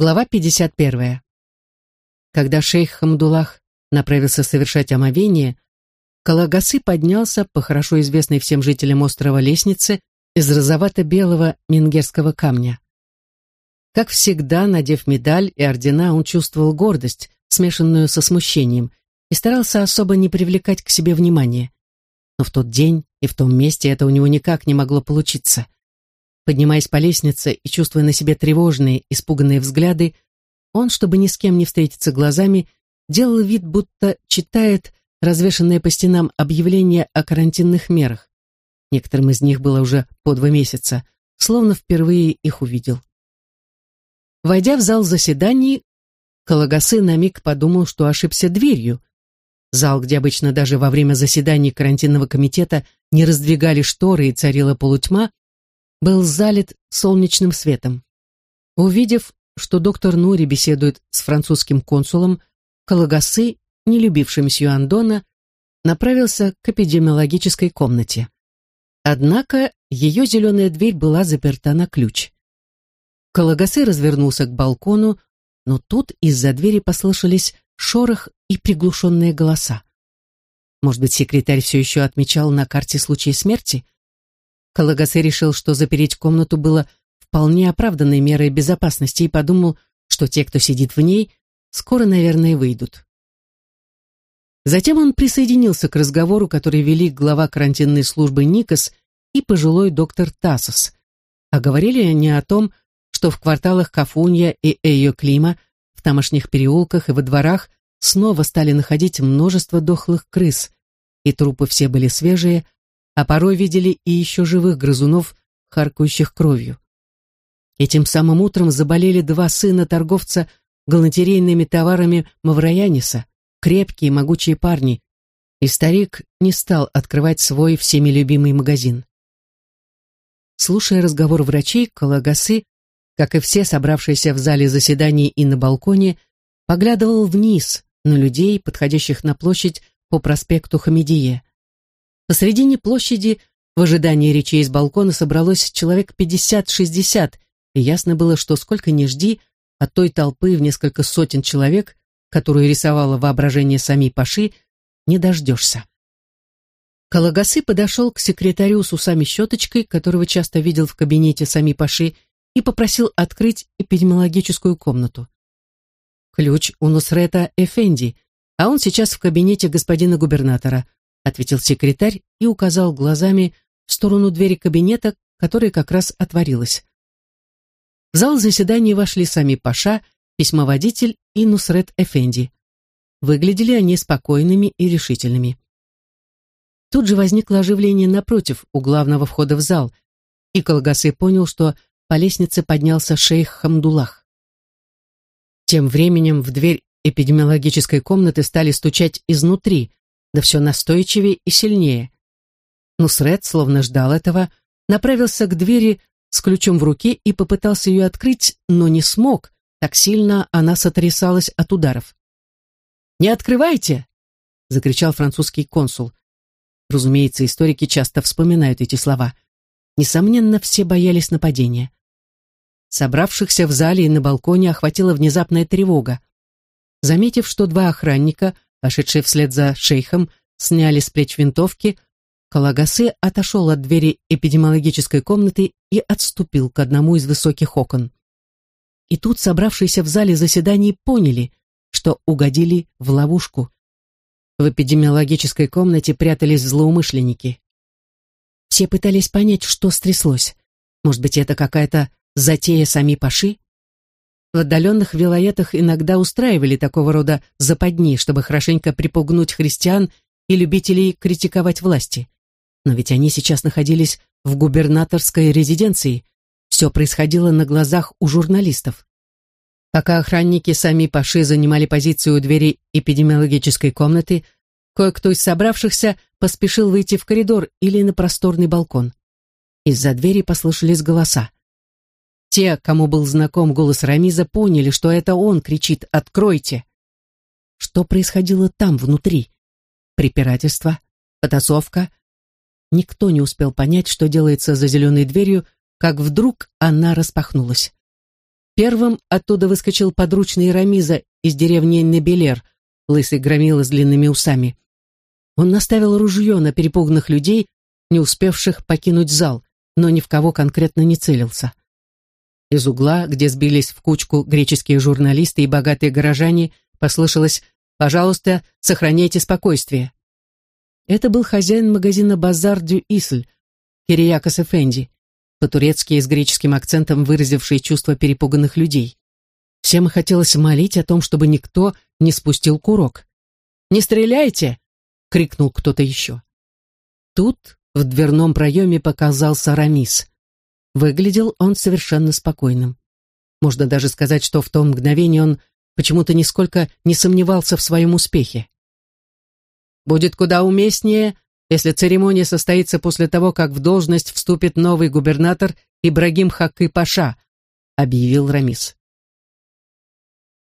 Глава 51. Когда шейх Хамдулах направился совершать омовение, Калагасы поднялся по хорошо известной всем жителям острова лестнице из розовато-белого менгерского камня. Как всегда, надев медаль и ордена, он чувствовал гордость, смешанную со смущением, и старался особо не привлекать к себе внимания. Но в тот день и в том месте это у него никак не могло получиться. Поднимаясь по лестнице и чувствуя на себе тревожные, испуганные взгляды, он, чтобы ни с кем не встретиться глазами, делал вид, будто читает развешанные по стенам объявления о карантинных мерах. Некоторым из них было уже по два месяца, словно впервые их увидел. Войдя в зал заседаний, Калагасы на миг подумал, что ошибся дверью. Зал, где обычно даже во время заседаний карантинного комитета не раздвигали шторы и царила полутьма, был залит солнечным светом. Увидев, что доктор Нури беседует с французским консулом, Калагасы, не любивший мсью Андона, направился к эпидемиологической комнате. Однако ее зеленая дверь была заперта на ключ. Калагасы развернулся к балкону, но тут из-за двери послышались шорох и приглушенные голоса. Может быть, секретарь все еще отмечал на карте случай смерти? Калагасы решил, что запереть комнату было вполне оправданной мерой безопасности и подумал, что те, кто сидит в ней, скоро, наверное, выйдут. Затем он присоединился к разговору, который вели глава карантинной службы Никос и пожилой доктор Тасос. А говорили они о том, что в кварталах Кафунья и Эйо-Клима, в тамошних переулках и во дворах снова стали находить множество дохлых крыс, и трупы все были свежие, а порой видели и еще живых грызунов, харкающих кровью. Этим самым утром заболели два сына торговца галантерейными товарами Маврояниса, крепкие могучие парни, и старик не стал открывать свой всеми любимый магазин. Слушая разговор врачей, Калагасы, как и все собравшиеся в зале заседаний и на балконе, поглядывал вниз на людей, подходящих на площадь по проспекту Хамедие. Посредине площади в ожидании речей с балкона собралось человек 50-60, и ясно было, что сколько ни жди, от той толпы в несколько сотен человек, которую рисовало воображение сами Паши, не дождешься. Калагасы подошел к секретарю с усами-щеточкой, которого часто видел в кабинете сами Паши, и попросил открыть эпидемиологическую комнату. «Ключ у Нусрета Эфенди, а он сейчас в кабинете господина губернатора», ответил секретарь и указал глазами в сторону двери кабинета, которая как раз отворилась. В зал заседания вошли сами Паша, письмоводитель и Нусрет Эфенди. Выглядели они спокойными и решительными. Тут же возникло оживление напротив, у главного входа в зал, и Колгасы понял, что по лестнице поднялся шейх Хамдулах. Тем временем в дверь эпидемиологической комнаты стали стучать изнутри, да все настойчивее и сильнее. Нусрет, словно ждал этого, направился к двери с ключом в руке и попытался ее открыть, но не смог, так сильно она сотрясалась от ударов. «Не открывайте!» — закричал французский консул. Разумеется, историки часто вспоминают эти слова. Несомненно, все боялись нападения. Собравшихся в зале и на балконе охватила внезапная тревога. Заметив, что два охранника, вошедшие вслед за шейхом, сняли с плеч винтовки, Калагасы отошел от двери эпидемиологической комнаты и отступил к одному из высоких окон. И тут собравшиеся в зале заседаний поняли, что угодили в ловушку. В эпидемиологической комнате прятались злоумышленники. Все пытались понять, что стряслось. Может быть, это какая-то затея сами Паши? В отдаленных вилоетах иногда устраивали такого рода западни, чтобы хорошенько припугнуть христиан и любителей критиковать власти. Но ведь они сейчас находились в губернаторской резиденции. Все происходило на глазах у журналистов. Пока охранники сами Паши занимали позицию у двери эпидемиологической комнаты, кое-кто из собравшихся поспешил выйти в коридор или на просторный балкон. Из-за двери послышались голоса. Те, кому был знаком голос Рамиза, поняли, что это он кричит «Откройте!». Что происходило там, внутри? Препирательство? Потасовка? Никто не успел понять, что делается за зеленой дверью, как вдруг она распахнулась. Первым оттуда выскочил подручный Рамиза из деревни Небелер, лысый громила с длинными усами. Он наставил ружье на перепуганных людей, не успевших покинуть зал, но ни в кого конкретно не целился. Из угла, где сбились в кучку греческие журналисты и богатые горожане, послышалось «Пожалуйста, сохраняйте спокойствие». Это был хозяин магазина «Базар Дю Исль», Кириякос Эфенди, по-турецки с греческим акцентом выразивший чувства перепуганных людей. Всем хотелось молить о том, чтобы никто не спустил курок. «Не стреляйте!» — крикнул кто-то еще. Тут в дверном проеме показался Рамис. Выглядел он совершенно спокойным. Можно даже сказать, что в том мгновении он почему-то нисколько не сомневался в своем успехе. Будет куда уместнее, если церемония состоится после того, как в должность вступит новый губернатор Ибрагим Хакы Паша, объявил Рамис.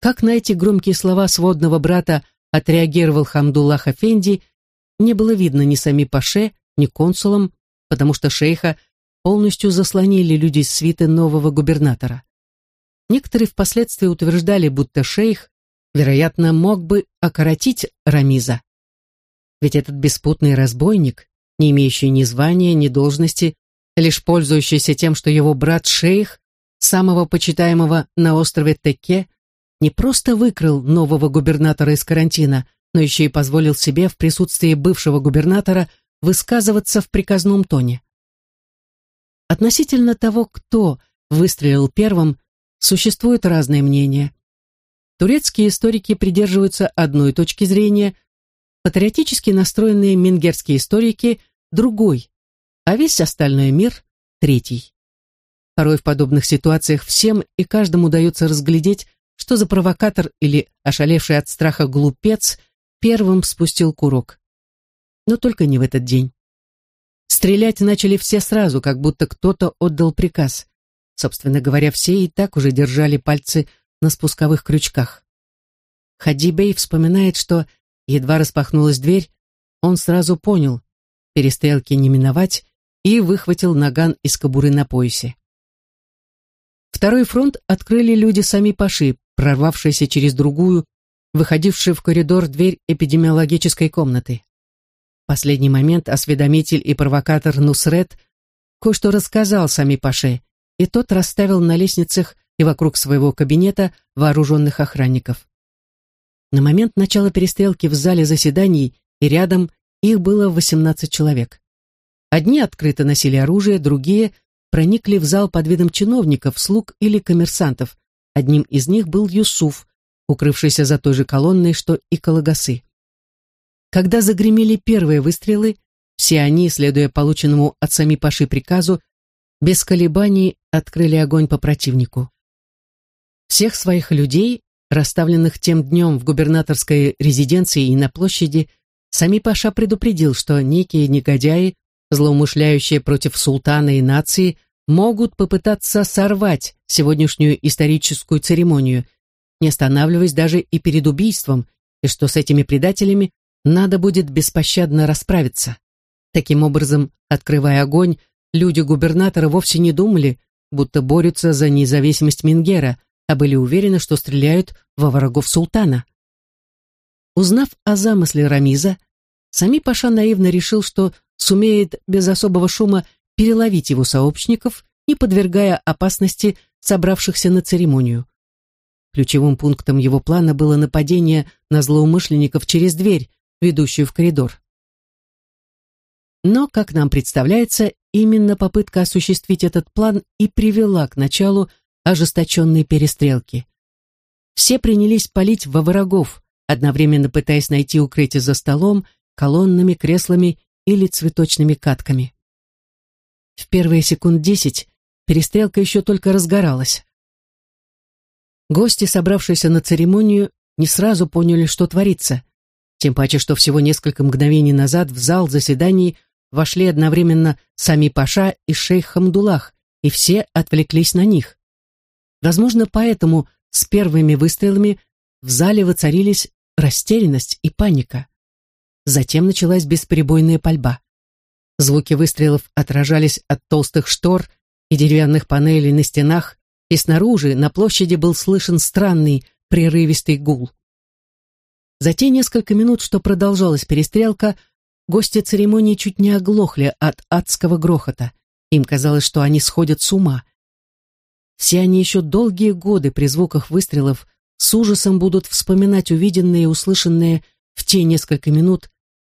Как на эти громкие слова сводного брата отреагировал Хамдуллах Афенди, не было видно ни сами Паше, ни консулам, потому что шейха полностью заслонили люди свиты нового губернатора. Некоторые впоследствии утверждали, будто шейх, вероятно, мог бы окоротить Рамиза, ведь этот беспутный разбойник, не имеющий ни звания, ни должности, лишь пользующийся тем, что его брат-шейх, самого почитаемого на острове Теке, не просто выкрал нового губернатора из карантина, но еще и позволил себе в присутствии бывшего губернатора высказываться в приказном тоне. Относительно того, кто выстрелил первым, существуют разные мнения. Турецкие историки придерживаются одной точки зрения, патриотически настроенные менгерские историки – другой, а весь остальной мир – третий. Порой в подобных ситуациях всем и каждому удается разглядеть, что за провокатор или ошалевший от страха глупец первым спустил курок. Но только не в этот день. Стрелять начали все сразу, как будто кто-то отдал приказ. Собственно говоря, все и так уже держали пальцы на спусковых крючках. Хадибей вспоминает, что Едва распахнулась дверь, он сразу понял, перестрелки не миновать, и выхватил наган из кобуры на поясе. Второй фронт открыли люди сами Паши, прорвавшиеся через другую, выходившие в коридор дверь эпидемиологической комнаты. Последний момент осведомитель и провокатор Нусрет кое-что рассказал сами Паше, и тот расставил на лестницах и вокруг своего кабинета вооруженных охранников. На момент начала перестрелки в зале заседаний и рядом их было 18 человек. Одни открыто носили оружие, другие проникли в зал под видом чиновников, слуг или коммерсантов. Одним из них был Юсуф, укрывшийся за той же колонной, что и Калагасы. Когда загремели первые выстрелы, все они, следуя полученному от сами Паши приказу, без колебаний открыли огонь по противнику. Всех своих людей расставленных тем днем в губернаторской резиденции и на площади, сами Паша предупредил, что некие негодяи, злоумышляющие против султана и нации, могут попытаться сорвать сегодняшнюю историческую церемонию, не останавливаясь даже и перед убийством, и что с этими предателями надо будет беспощадно расправиться. Таким образом, открывая огонь, люди губернатора вовсе не думали, будто борются за независимость Мингера, а были уверены, что стреляют во врагов султана. Узнав о замысле Рамиза, Сами Паша наивно решил, что сумеет без особого шума переловить его сообщников, не подвергая опасности собравшихся на церемонию. Ключевым пунктом его плана было нападение на злоумышленников через дверь, ведущую в коридор. Но, как нам представляется, именно попытка осуществить этот план и привела к началу ожесточенной перестрелки. Все принялись палить во врагов, одновременно пытаясь найти укрытие за столом, колоннами, креслами или цветочными катками. В первые секунд десять перестрелка еще только разгоралась. Гости, собравшиеся на церемонию, не сразу поняли, что творится, тем паче, что всего несколько мгновений назад в зал заседаний вошли одновременно сами Паша и шейх Хамдулах, и все отвлеклись на них. Возможно, поэтому с первыми выстрелами в зале воцарились растерянность и паника. Затем началась бесперебойная пальба. Звуки выстрелов отражались от толстых штор и деревянных панелей на стенах и снаружи, на площади, был слышен странный прерывистый гул. За те несколько минут, что продолжалась перестрелка, гости церемонии чуть не оглохли от адского грохота. Им казалось, что они сходят с ума. Все они еще долгие годы при звуках выстрелов с ужасом будут вспоминать увиденные и услышанные в те несколько минут,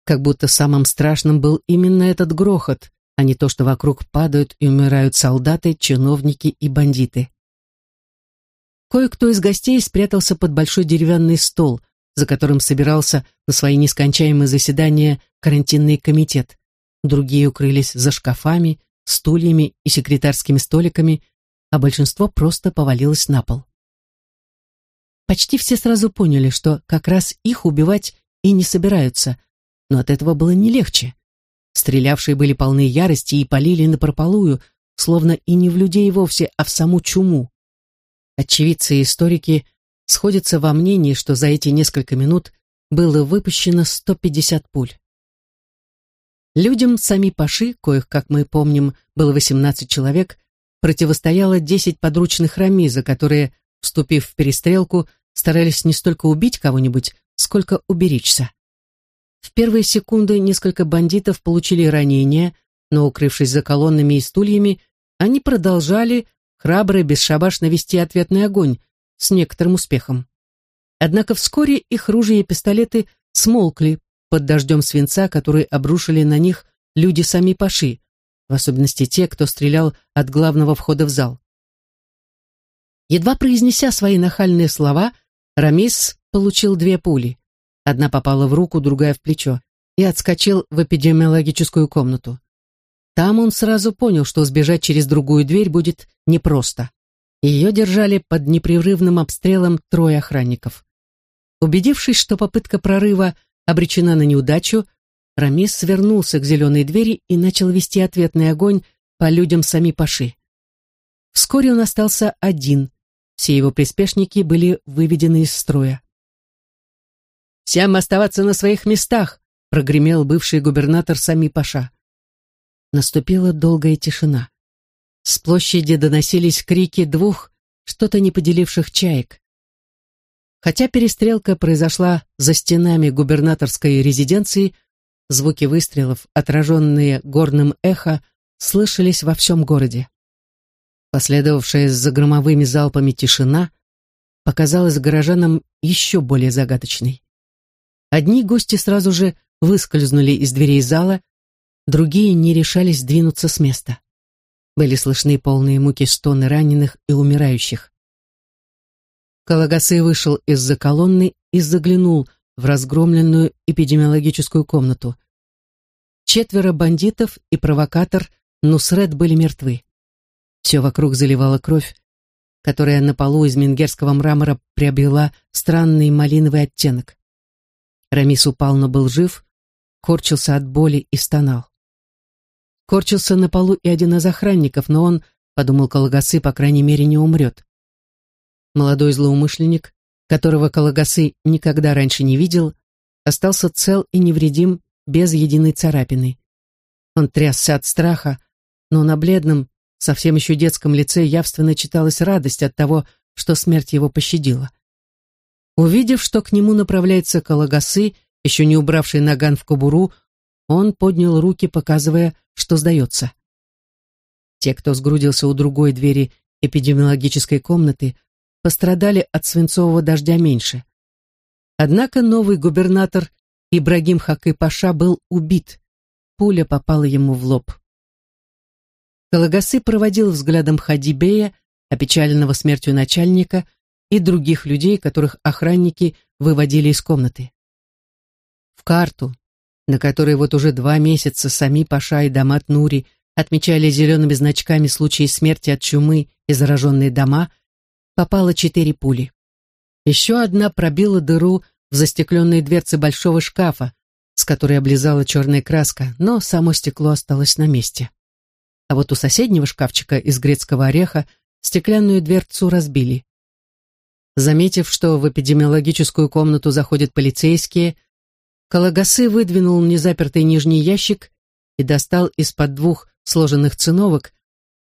как будто самым страшным был именно этот грохот, а не то, что вокруг падают и умирают солдаты, чиновники и бандиты. Кое-кто из гостей спрятался под большой деревянный стол, за которым собирался на свои нескончаемые заседания карантинный комитет. Другие укрылись за шкафами, стульями и секретарскими столиками, а большинство просто повалилось на пол. Почти все сразу поняли, что как раз их убивать и не собираются, но от этого было не легче. Стрелявшие были полны ярости и полили напропалую, словно и не в людей вовсе, а в саму чуму. Очевидцы и историки сходятся во мнении, что за эти несколько минут было выпущено 150 пуль. Людям сами Паши, коих, как мы помним, было 18 человек, противостояло 10 подручных Рамиза, которые, вступив в перестрелку, старались не столько убить кого-нибудь, сколько уберечься. В первые секунды несколько бандитов получили ранения, но, укрывшись за колоннами и стульями, они продолжали, храбро и бесшабашно вести ответный огонь, с некоторым успехом. Однако вскоре их ружья и пистолеты смолкли под дождем свинца, который обрушили на них люди сами Паши, в особенности те, кто стрелял от главного входа в зал. Едва произнеся свои нахальные слова, Рамис получил две пули. Одна попала в руку, другая в плечо, и отскочил в эпидемиологическую комнату. Там он сразу понял, что сбежать через другую дверь будет непросто. Ее держали под непрерывным обстрелом трое охранников. Убедившись, что попытка прорыва обречена на неудачу, Рамис свернулся к зеленой двери и начал вести ответный огонь по людям сами Паши. Вскоре он остался один, все его приспешники были выведены из строя. «Всем оставаться на своих местах!» — прогремел бывший губернатор Сами Паша. Наступила долгая тишина. С площади доносились крики двух что-то не поделивших чаек. Хотя перестрелка произошла за стенами губернаторской резиденции, звуки выстрелов, отраженные горным эхо, слышались во всем городе. Последовавшая за громовыми залпами тишина показалась горожанам еще более загадочной. Одни гости сразу же выскользнули из дверей зала, другие не решались двинуться с места. Были слышны полные муки стоны раненых и умирающих. Калагасы вышел из-за колонны и заглянул в разгромленную эпидемиологическую комнату. Четверо бандитов и провокатор Нусред были мертвы. Все вокруг заливала кровь, которая на полу из менгерского мрамора приобрела странный малиновый оттенок. Рамис упал, но был жив, корчился от боли и стонал. Корчился на полу и один из охранников, но он, подумал Калагасы, по крайней мере, не умрет. Молодой злоумышленник, которого Калагасы никогда раньше не видел, остался цел и невредим, без единой царапины. Он трясся от страха, но на бледном, совсем еще детском лице явственно читалась радость от того, что смерть его пощадила. Увидев, что к нему направляется Калагасы, еще не убравший наган в кобуру, он поднял руки, показывая, что сдается. Те, кто сгрудился у другой двери эпидемиологической комнаты, пострадали от свинцового дождя меньше. Однако новый губернатор Ибрагим Хакы-Паша был убит. Пуля попала ему в лоб. Калагасы проводил взглядом Хадибея, опечаленного смертью начальника, и других людей, которых охранники выводили из комнаты. В карту, на которой вот уже два месяца сами Паша и Дамат Нури отмечали зелеными значками случаи смерти от чумы и зараженные дома, попало четыре пули. Еще одна пробила дыру в застекленные дверцы большого шкафа, с которой облизала черная краска, но само стекло осталось на месте. А вот у соседнего шкафчика из грецкого ореха стеклянную дверцу разбили. Заметив, что в эпидемиологическую комнату заходят полицейские, Калагасы выдвинул незапертый нижний ящик и достал из-под двух сложенных циновок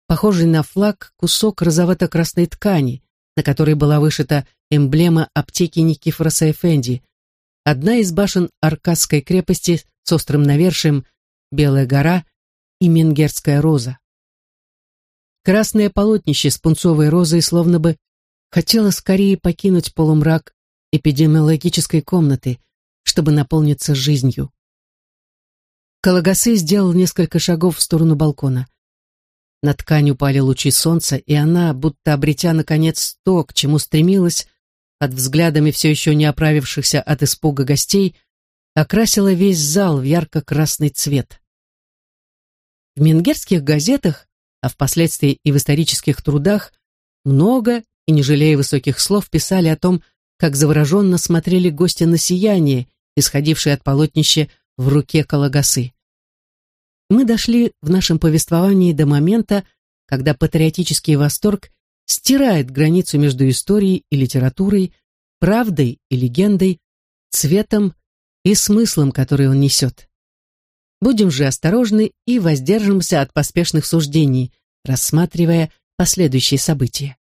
похожий на флаг кусок розовато-красной ткани, на которой была вышита эмблема аптеки Никифороса Эфенди, одна из башен Аркадской крепости с острым навершием, Белая гора и Менгерская роза. Красное полотнище с пунцовой розой словно бы хотело скорее покинуть полумрак эпидемиологической комнаты, чтобы наполниться жизнью. Калагасы сделал несколько шагов в сторону балкона. На ткань упали лучи солнца, и она, будто обретя, наконец, то, к чему стремилась, под взглядами все еще не оправившихся от испуга гостей, окрасила весь зал в ярко-красный цвет. В менгерских газетах, а впоследствии и в исторических трудах, много, и не жалея высоких слов, писали о том, как завороженно смотрели гости на сияние, исходившее от полотнища в руке Калагасы мы дошли в нашем повествовании до момента, когда патриотический восторг стирает границу между историей и литературой, правдой и легендой, цветом и смыслом, который он несет. Будем же осторожны и воздержимся от поспешных суждений, рассматривая последующие события.